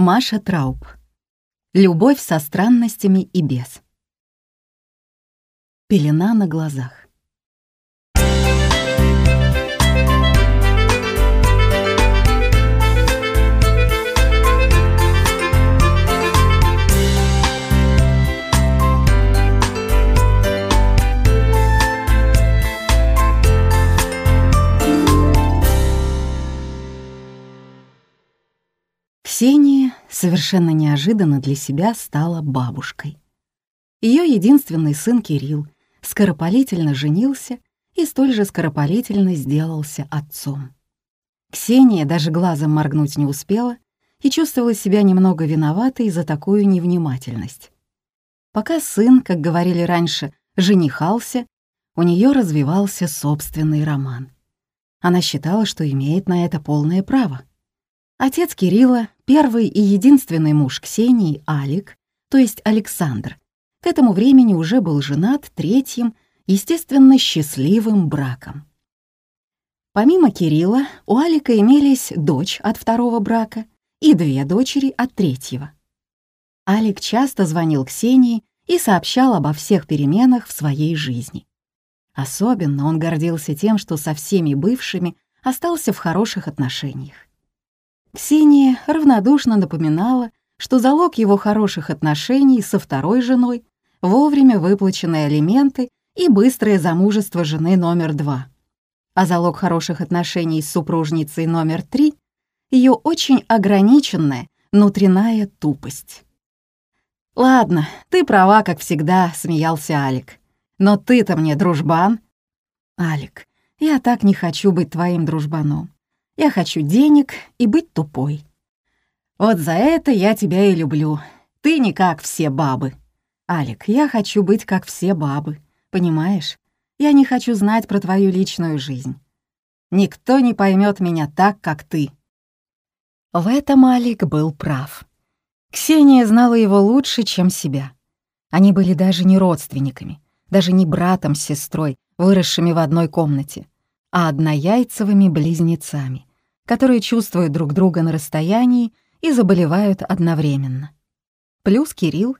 Маша Трауб. Любовь со странностями и без. Пелена на глазах. Ксения совершенно неожиданно для себя стала бабушкой. Ее единственный сын Кирилл скоропалительно женился и столь же скоропалительно сделался отцом. Ксения даже глазом моргнуть не успела и чувствовала себя немного виноватой за такую невнимательность. Пока сын, как говорили раньше, женихался, у нее развивался собственный роман. Она считала, что имеет на это полное право. Отец Кирилла, первый и единственный муж Ксении, Алик, то есть Александр, к этому времени уже был женат третьим, естественно, счастливым браком. Помимо Кирилла, у Алика имелись дочь от второго брака и две дочери от третьего. Алик часто звонил Ксении и сообщал обо всех переменах в своей жизни. Особенно он гордился тем, что со всеми бывшими остался в хороших отношениях. Ксения равнодушно напоминала, что залог его хороших отношений со второй женой — вовремя выплаченные алименты и быстрое замужество жены номер два. А залог хороших отношений с супружницей номер три — ее очень ограниченная внутренняя тупость. «Ладно, ты права, как всегда», — смеялся Алик. «Но ты-то мне дружбан». «Алик, я так не хочу быть твоим дружбаном. Я хочу денег и быть тупой. Вот за это я тебя и люблю. Ты не как все бабы. Алик, я хочу быть как все бабы. Понимаешь? Я не хочу знать про твою личную жизнь. Никто не поймет меня так, как ты. В этом Алик был прав. Ксения знала его лучше, чем себя. Они были даже не родственниками, даже не братом с сестрой, выросшими в одной комнате, а однояйцевыми близнецами которые чувствуют друг друга на расстоянии и заболевают одновременно. Плюс Кирилл,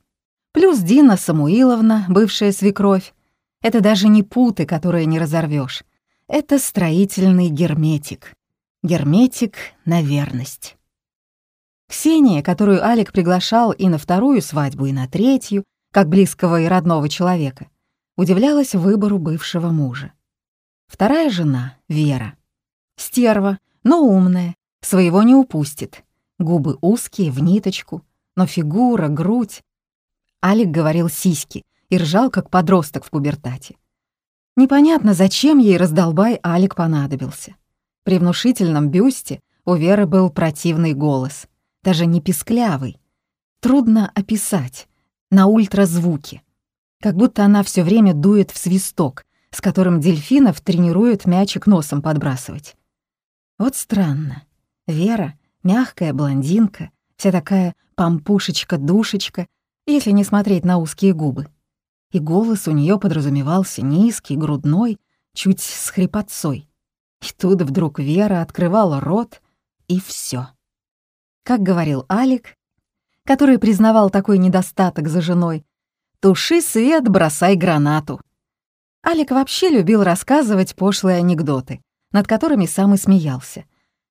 плюс Дина Самуиловна, бывшая свекровь. Это даже не путы, которые не разорвешь. Это строительный герметик. Герметик на верность. Ксения, которую Алик приглашал и на вторую свадьбу, и на третью, как близкого и родного человека, удивлялась выбору бывшего мужа. Вторая жена, Вера. Стерва, но умная, своего не упустит. Губы узкие, в ниточку, но фигура, грудь. Алик говорил сиськи и ржал, как подросток в пубертате. Непонятно, зачем ей раздолбай Алик понадобился. При внушительном бюсте у Веры был противный голос, даже не писклявый. Трудно описать, на ультразвуке. Как будто она все время дует в свисток, с которым дельфинов тренируют мячик носом подбрасывать. Вот странно. Вера — мягкая блондинка, вся такая пампушечка-душечка, если не смотреть на узкие губы. И голос у нее подразумевался низкий, грудной, чуть с хрипотцой. И тут вдруг Вера открывала рот, и все. Как говорил Алик, который признавал такой недостаток за женой, «Туши свет, бросай гранату». Алик вообще любил рассказывать пошлые анекдоты, над которыми сам и смеялся,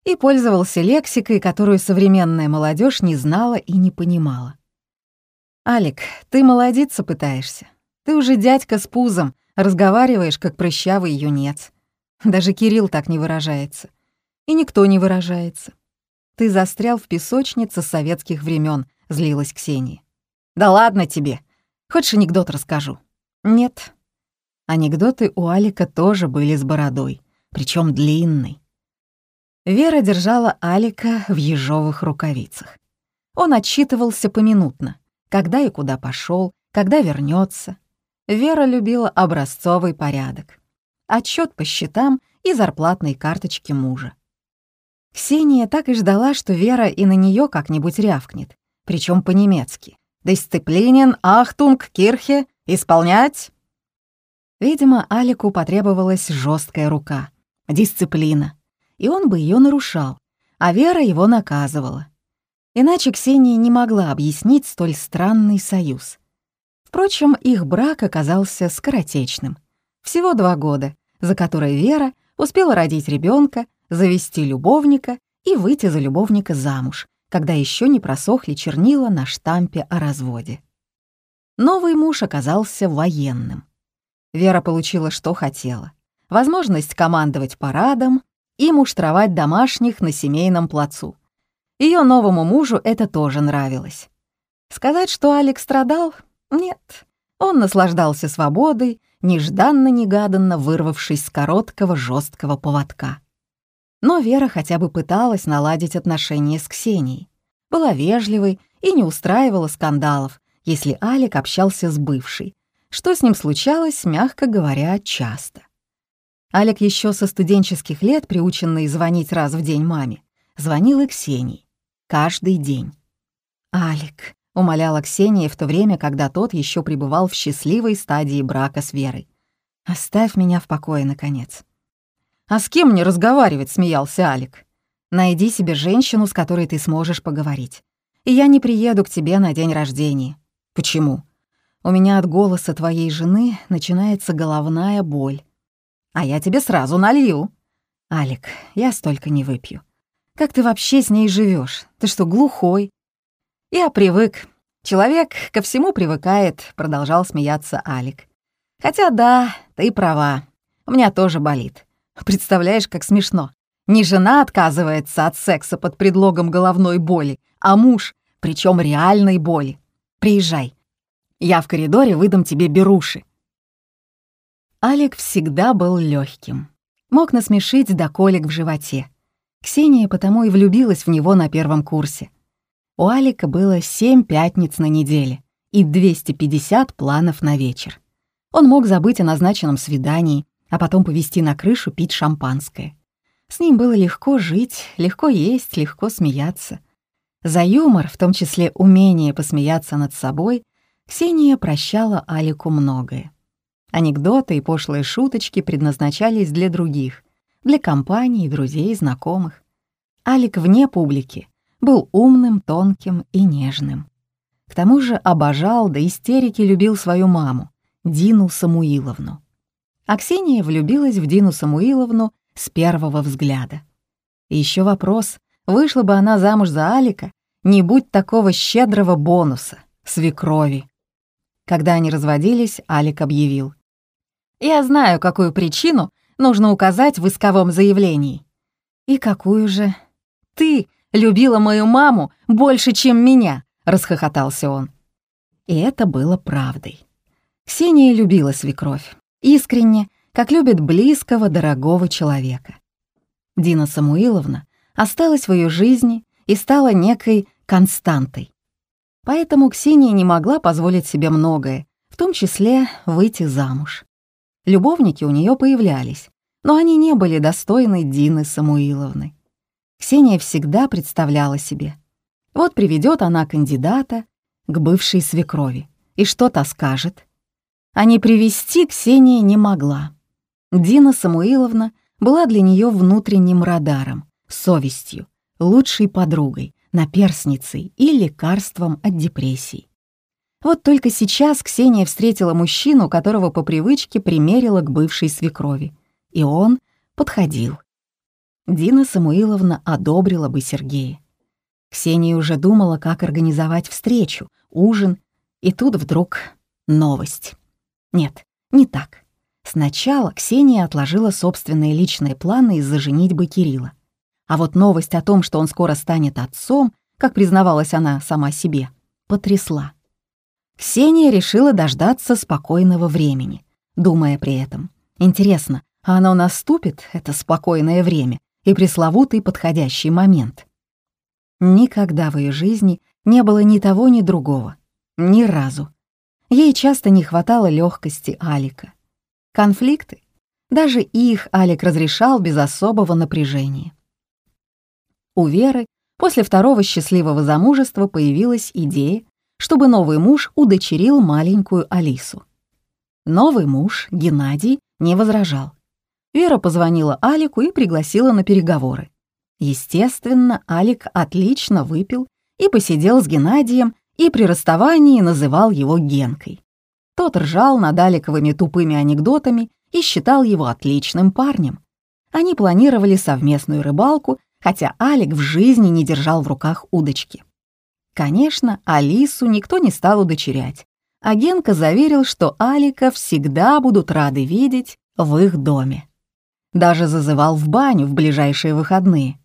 и пользовался лексикой, которую современная молодежь не знала и не понимала. «Алик, ты молодиться пытаешься. Ты уже дядька с пузом, разговариваешь, как прыщавый юнец. Даже Кирилл так не выражается. И никто не выражается. Ты застрял в песочнице советских времен, злилась Ксения. «Да ладно тебе. Хочешь анекдот расскажу?» «Нет». Анекдоты у Алика тоже были с бородой причем длинный. Вера держала Алика в ежовых рукавицах. Он отчитывался поминутно, когда и куда пошел, когда вернется. Вера любила образцовый порядок. Отчет по счетам и зарплатной карточке мужа. Ксения так и ждала, что Вера и на нее как-нибудь рявкнет, причем по-немецки. «Дисциплинен, ахтунг, кирхе, исполнять!» Видимо, Алику потребовалась жесткая рука, дисциплина, и он бы ее нарушал, а Вера его наказывала. Иначе Ксения не могла объяснить столь странный союз. Впрочем, их брак оказался скоротечным. Всего два года, за которые Вера успела родить ребенка, завести любовника и выйти за любовника замуж, когда еще не просохли чернила на штампе о разводе. Новый муж оказался военным. Вера получила, что хотела. Возможность командовать парадом и муштровать домашних на семейном плацу. Ее новому мужу это тоже нравилось. Сказать, что Алекс страдал? Нет. Он наслаждался свободой, нежданно-негаданно вырвавшись с короткого жесткого поводка. Но Вера хотя бы пыталась наладить отношения с Ксенией. Была вежливой и не устраивала скандалов, если Алик общался с бывшей, что с ним случалось, мягко говоря, часто. Алик еще со студенческих лет, приученный звонить раз в день маме, звонил и Ксении. Каждый день. «Алик», — умоляла Ксения в то время, когда тот еще пребывал в счастливой стадии брака с Верой. «Оставь меня в покое, наконец». «А с кем мне разговаривать?» — смеялся Алик. «Найди себе женщину, с которой ты сможешь поговорить. И я не приеду к тебе на день рождения». «Почему?» «У меня от голоса твоей жены начинается головная боль». «А я тебе сразу налью». «Алик, я столько не выпью. Как ты вообще с ней живешь? Ты что, глухой?» «Я привык. Человек ко всему привыкает», — продолжал смеяться Алик. «Хотя да, ты права. У меня тоже болит. Представляешь, как смешно. Не жена отказывается от секса под предлогом головной боли, а муж, причем реальной боли. Приезжай. Я в коридоре выдам тебе беруши. Алик всегда был легким. Мог насмешить до колик в животе. Ксения потому и влюбилась в него на первом курсе. У Алика было семь пятниц на неделе и 250 планов на вечер. Он мог забыть о назначенном свидании, а потом повезти на крышу пить шампанское. С ним было легко жить, легко есть, легко смеяться. За юмор, в том числе умение посмеяться над собой, Ксения прощала Алику многое. Анекдоты и пошлые шуточки предназначались для других, для компаний, друзей, знакомых. Алик вне публики был умным, тонким и нежным. К тому же обожал до истерики любил свою маму, Дину Самуиловну а влюбилась в Дину Самуиловну с первого взгляда. И еще вопрос, вышла бы она замуж за Алика, не будь такого щедрого бонуса, свекрови. Когда они разводились, Алик объявил. «Я знаю, какую причину нужно указать в исковом заявлении». «И какую же?» «Ты любила мою маму больше, чем меня», — расхохотался он. И это было правдой. Ксения любила свекровь искренне, как любит близкого, дорогого человека. Дина Самуиловна осталась в ее жизни и стала некой константой. Поэтому Ксения не могла позволить себе многое, в том числе выйти замуж. Любовники у нее появлялись, но они не были достойны Дины Самуиловны. Ксения всегда представляла себе. Вот приведет она кандидата к бывшей свекрови, и что то скажет? а не привести Ксения не могла. Дина Самуиловна была для нее внутренним радаром, совестью, лучшей подругой, наперсницей и лекарством от депрессий. Вот только сейчас Ксения встретила мужчину, которого по привычке примерила к бывшей свекрови, и он подходил. Дина Самуиловна одобрила бы Сергея. Ксения уже думала, как организовать встречу, ужин, и тут вдруг новость. Нет, не так. Сначала Ксения отложила собственные личные планы из-за женитьбы Кирилла. А вот новость о том, что он скоро станет отцом, как признавалась она сама себе, потрясла. Ксения решила дождаться спокойного времени, думая при этом. Интересно, а оно наступит, это спокойное время, и пресловутый подходящий момент? Никогда в ее жизни не было ни того, ни другого. Ни разу. Ей часто не хватало легкости Алика. Конфликты, даже их Алик разрешал без особого напряжения. У Веры после второго счастливого замужества появилась идея, чтобы новый муж удочерил маленькую Алису. Новый муж, Геннадий, не возражал. Вера позвонила Алику и пригласила на переговоры. Естественно, Алик отлично выпил и посидел с Геннадием, и при расставании называл его Генкой. Тот ржал над Аликовыми тупыми анекдотами и считал его отличным парнем. Они планировали совместную рыбалку, хотя Алик в жизни не держал в руках удочки. Конечно, Алису никто не стал удочерять, а Генка заверил, что Алика всегда будут рады видеть в их доме. Даже зазывал в баню в ближайшие выходные.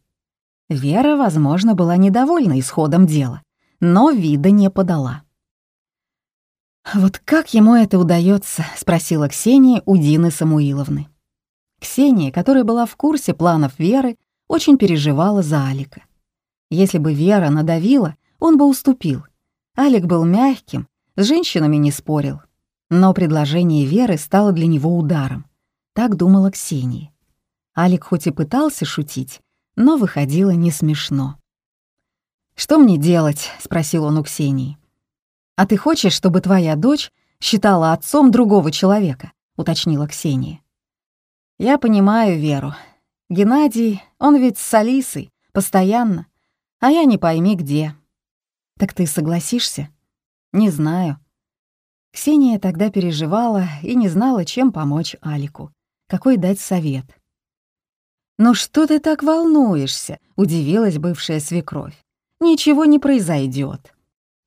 Вера, возможно, была недовольна исходом дела, но вида не подала. «Вот как ему это удается?» — спросила Ксения у Дины Самуиловны. Ксения, которая была в курсе планов Веры, очень переживала за Алика. Если бы Вера надавила, он бы уступил. Алик был мягким, с женщинами не спорил. Но предложение Веры стало для него ударом. Так думала Ксения. Алик хоть и пытался шутить, но выходило не смешно. «Что мне делать?» — спросил он у Ксении. «А ты хочешь, чтобы твоя дочь считала отцом другого человека?» — уточнила Ксения. «Я понимаю Веру. Геннадий, он ведь с Алисой, постоянно, а я не пойми где». «Так ты согласишься?» «Не знаю». Ксения тогда переживала и не знала, чем помочь Алику, какой дать совет. «Ну что ты так волнуешься?» — удивилась бывшая свекровь. «Ничего не произойдет.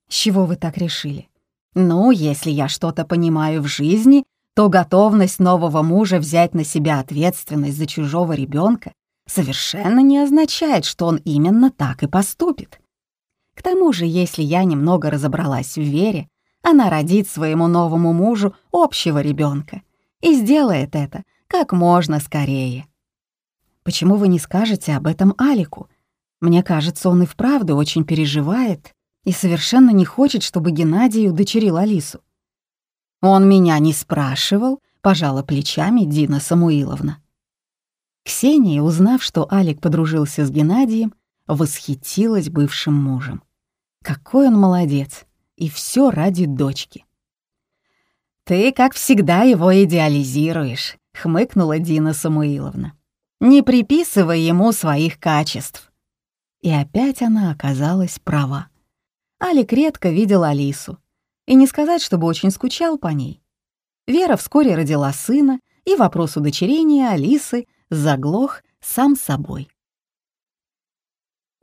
«С чего вы так решили?» «Ну, если я что-то понимаю в жизни, то готовность нового мужа взять на себя ответственность за чужого ребенка совершенно не означает, что он именно так и поступит. К тому же, если я немного разобралась в Вере, она родит своему новому мужу общего ребенка и сделает это как можно скорее. Почему вы не скажете об этом Алику? Мне кажется, он и вправду очень переживает и совершенно не хочет, чтобы Геннадий удочерил Алису. Он меня не спрашивал, пожала плечами Дина Самуиловна. Ксения, узнав, что Алик подружился с Геннадием, восхитилась бывшим мужем. Какой он молодец, и все ради дочки. «Ты, как всегда, его идеализируешь», — хмыкнула Дина Самуиловна не приписывая ему своих качеств. И опять она оказалась права. Алик редко видел Алису, и не сказать, чтобы очень скучал по ней. Вера вскоре родила сына, и вопрос удочерения Алисы заглох сам собой.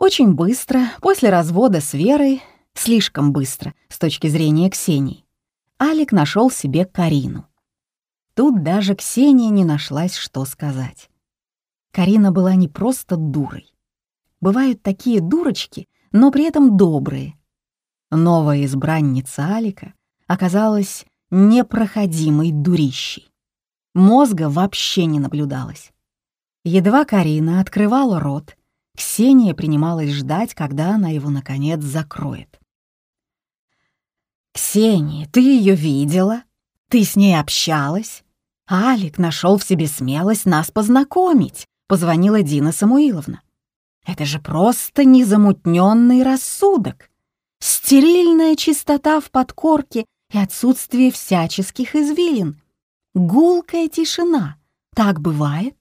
Очень быстро, после развода с Верой, слишком быстро с точки зрения Ксении, Алик нашел себе Карину. Тут даже Ксения не нашлась, что сказать. Карина была не просто дурой. Бывают такие дурочки, но при этом добрые. Новая избранница Алика оказалась непроходимой дурищей. Мозга вообще не наблюдалось. Едва Карина открывала рот, Ксения принималась ждать, когда она его, наконец, закроет. «Ксения, ты ее видела? Ты с ней общалась? Алик нашел в себе смелость нас познакомить позвонила Дина Самуиловна. Это же просто незамутненный рассудок. Стерильная чистота в подкорке и отсутствие всяческих извилин. Гулкая тишина. Так бывает.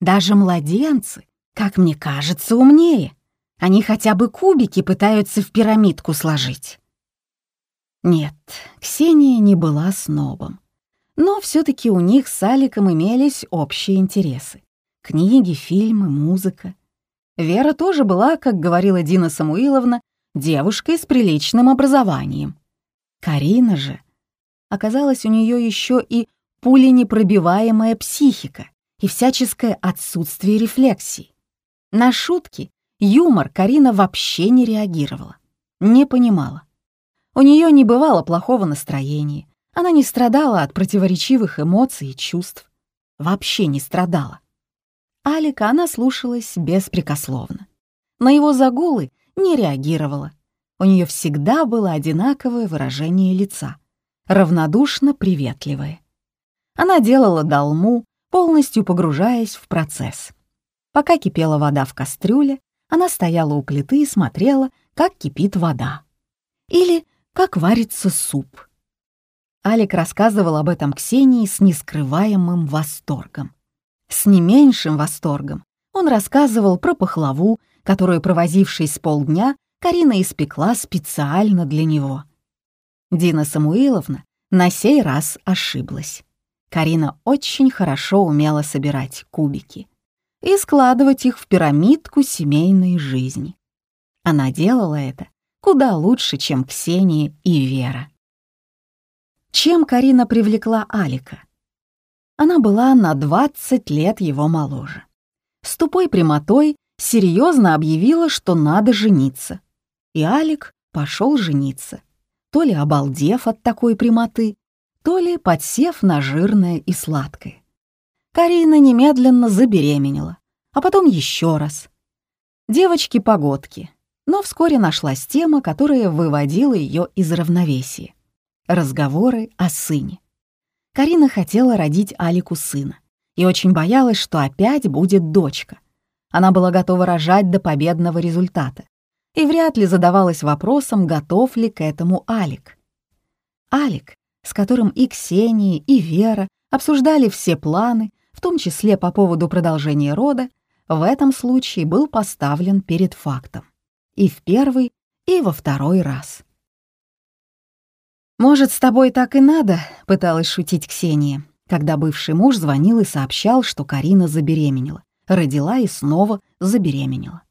Даже младенцы, как мне кажется, умнее. Они хотя бы кубики пытаются в пирамидку сложить. Нет, Ксения не была снобом. Но все таки у них с Аликом имелись общие интересы. Книги, фильмы, музыка. Вера тоже была, как говорила Дина Самуиловна, девушкой с приличным образованием. Карина же оказалась у нее еще и пуленепробиваемая психика и всяческое отсутствие рефлексии. На шутки, юмор Карина вообще не реагировала, не понимала. У нее не бывало плохого настроения, она не страдала от противоречивых эмоций и чувств. Вообще не страдала. Алика она слушалась беспрекословно. На его загулы не реагировала. У нее всегда было одинаковое выражение лица, равнодушно приветливое. Она делала долму, полностью погружаясь в процесс. Пока кипела вода в кастрюле, она стояла у плиты и смотрела, как кипит вода. Или как варится суп. Алик рассказывал об этом Ксении с нескрываемым восторгом. С не меньшим восторгом он рассказывал про пахлаву, которую, провозившись полдня, Карина испекла специально для него. Дина Самуиловна на сей раз ошиблась. Карина очень хорошо умела собирать кубики и складывать их в пирамидку семейной жизни. Она делала это куда лучше, чем Ксения и Вера. Чем Карина привлекла Алика? Она была на 20 лет его моложе. С тупой прямотой серьезно объявила, что надо жениться. И Алик пошел жениться, то ли обалдев от такой прямоты, то ли подсев на жирное и сладкое. Карина немедленно забеременела, а потом еще раз. Девочки-погодки, но вскоре нашлась тема, которая выводила ее из равновесия. Разговоры о сыне. Карина хотела родить Алику сына и очень боялась, что опять будет дочка. Она была готова рожать до победного результата и вряд ли задавалась вопросом, готов ли к этому Алик. Алик с которым и Ксения, и Вера обсуждали все планы, в том числе по поводу продолжения рода, в этом случае был поставлен перед фактом. И в первый, и во второй раз. «Может, с тобой так и надо?» — пыталась шутить Ксения, когда бывший муж звонил и сообщал, что Карина забеременела, родила и снова забеременела.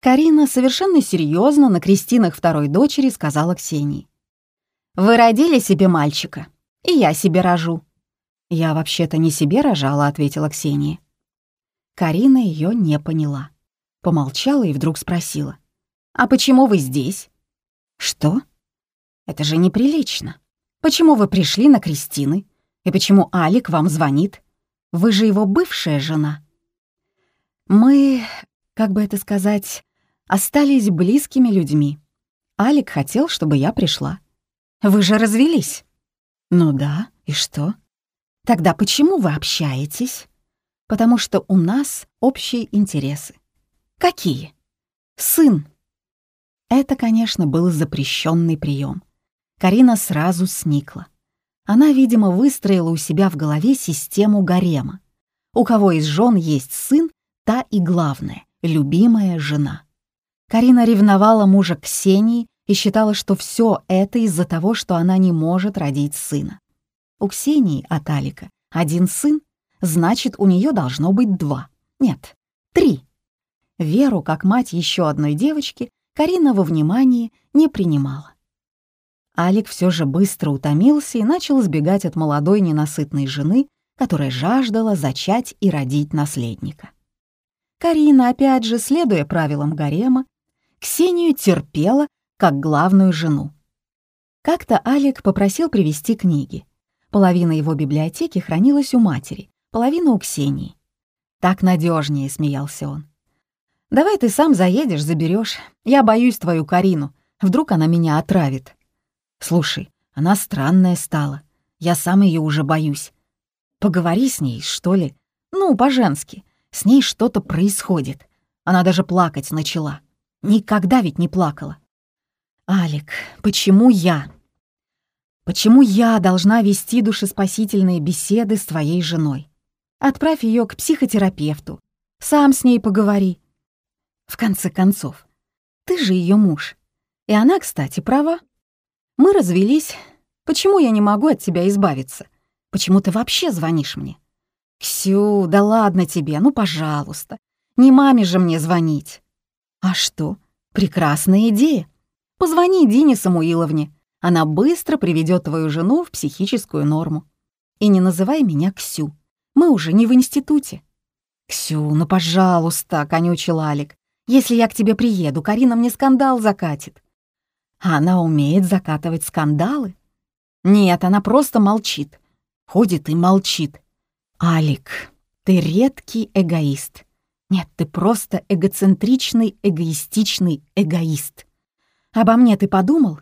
Карина совершенно серьезно на крестинах второй дочери сказала Ксении. Вы родили себе мальчика, и я себе рожу». «Я вообще-то не себе рожала», — ответила Ксения. Карина ее не поняла. Помолчала и вдруг спросила. «А почему вы здесь?» «Что? Это же неприлично. Почему вы пришли на Кристины? И почему Алик вам звонит? Вы же его бывшая жена». «Мы, как бы это сказать, остались близкими людьми. Алик хотел, чтобы я пришла. Вы же развелись. Ну да, и что? Тогда почему вы общаетесь? Потому что у нас общие интересы. Какие? Сын. Это, конечно, был запрещенный прием. Карина сразу сникла. Она, видимо, выстроила у себя в голове систему гарема. У кого из жен есть сын, та и главная, любимая жена. Карина ревновала мужа Ксении и считала, что все это из-за того, что она не может родить сына. У Ксении от Алика один сын, значит, у нее должно быть два. Нет, три. Веру, как мать еще одной девочки, Карина во внимание не принимала. Алик все же быстро утомился и начал сбегать от молодой ненасытной жены, которая жаждала зачать и родить наследника. Карина, опять же, следуя правилам гарема, Ксению терпела как главную жену. Как-то Алик попросил привезти книги. Половина его библиотеки хранилась у матери, половина у Ксении. «Так надежнее, смеялся он. «Давай ты сам заедешь, заберешь. Я боюсь твою Карину. Вдруг она меня отравит». «Слушай, она странная стала. Я сам ее уже боюсь. Поговори с ней, что ли. Ну, по-женски. С ней что-то происходит. Она даже плакать начала. Никогда ведь не плакала. «Алик, почему я? Почему я должна вести душеспасительные беседы с твоей женой? Отправь ее к психотерапевту, сам с ней поговори. В конце концов, ты же ее муж. И она, кстати, права. Мы развелись. Почему я не могу от тебя избавиться? Почему ты вообще звонишь мне? Ксю, да ладно тебе, ну, пожалуйста. Не маме же мне звонить. А что? Прекрасная идея. Позвони Дине Самуиловне. Она быстро приведет твою жену в психическую норму. И не называй меня Ксю. Мы уже не в институте. «Ксю, ну, пожалуйста», — конючил Алик. «Если я к тебе приеду, Карина мне скандал закатит». А она умеет закатывать скандалы? Нет, она просто молчит. Ходит и молчит. Алик, ты редкий эгоист. Нет, ты просто эгоцентричный, эгоистичный эгоист. Обо мне ты подумал?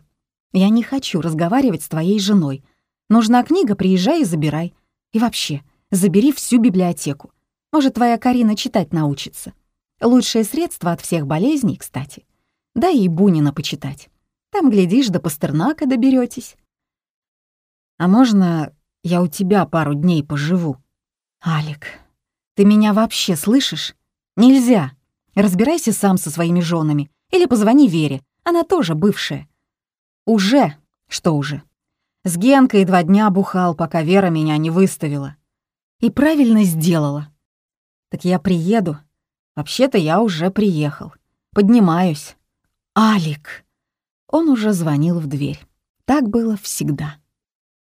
Я не хочу разговаривать с твоей женой. Нужна книга, приезжай и забирай. И вообще, забери всю библиотеку. Может, твоя Карина читать научится. Лучшее средство от всех болезней, кстати. Дай ей Бунина почитать. Там, глядишь, до Пастернака доберетесь. А можно я у тебя пару дней поживу? Алик, ты меня вообще слышишь? Нельзя. Разбирайся сам со своими женами Или позвони Вере, она тоже бывшая. Уже, что уже. С Генкой два дня бухал, пока Вера меня не выставила. И правильно сделала. Так я приеду. Вообще-то я уже приехал. Поднимаюсь. Алик. Он уже звонил в дверь. Так было всегда.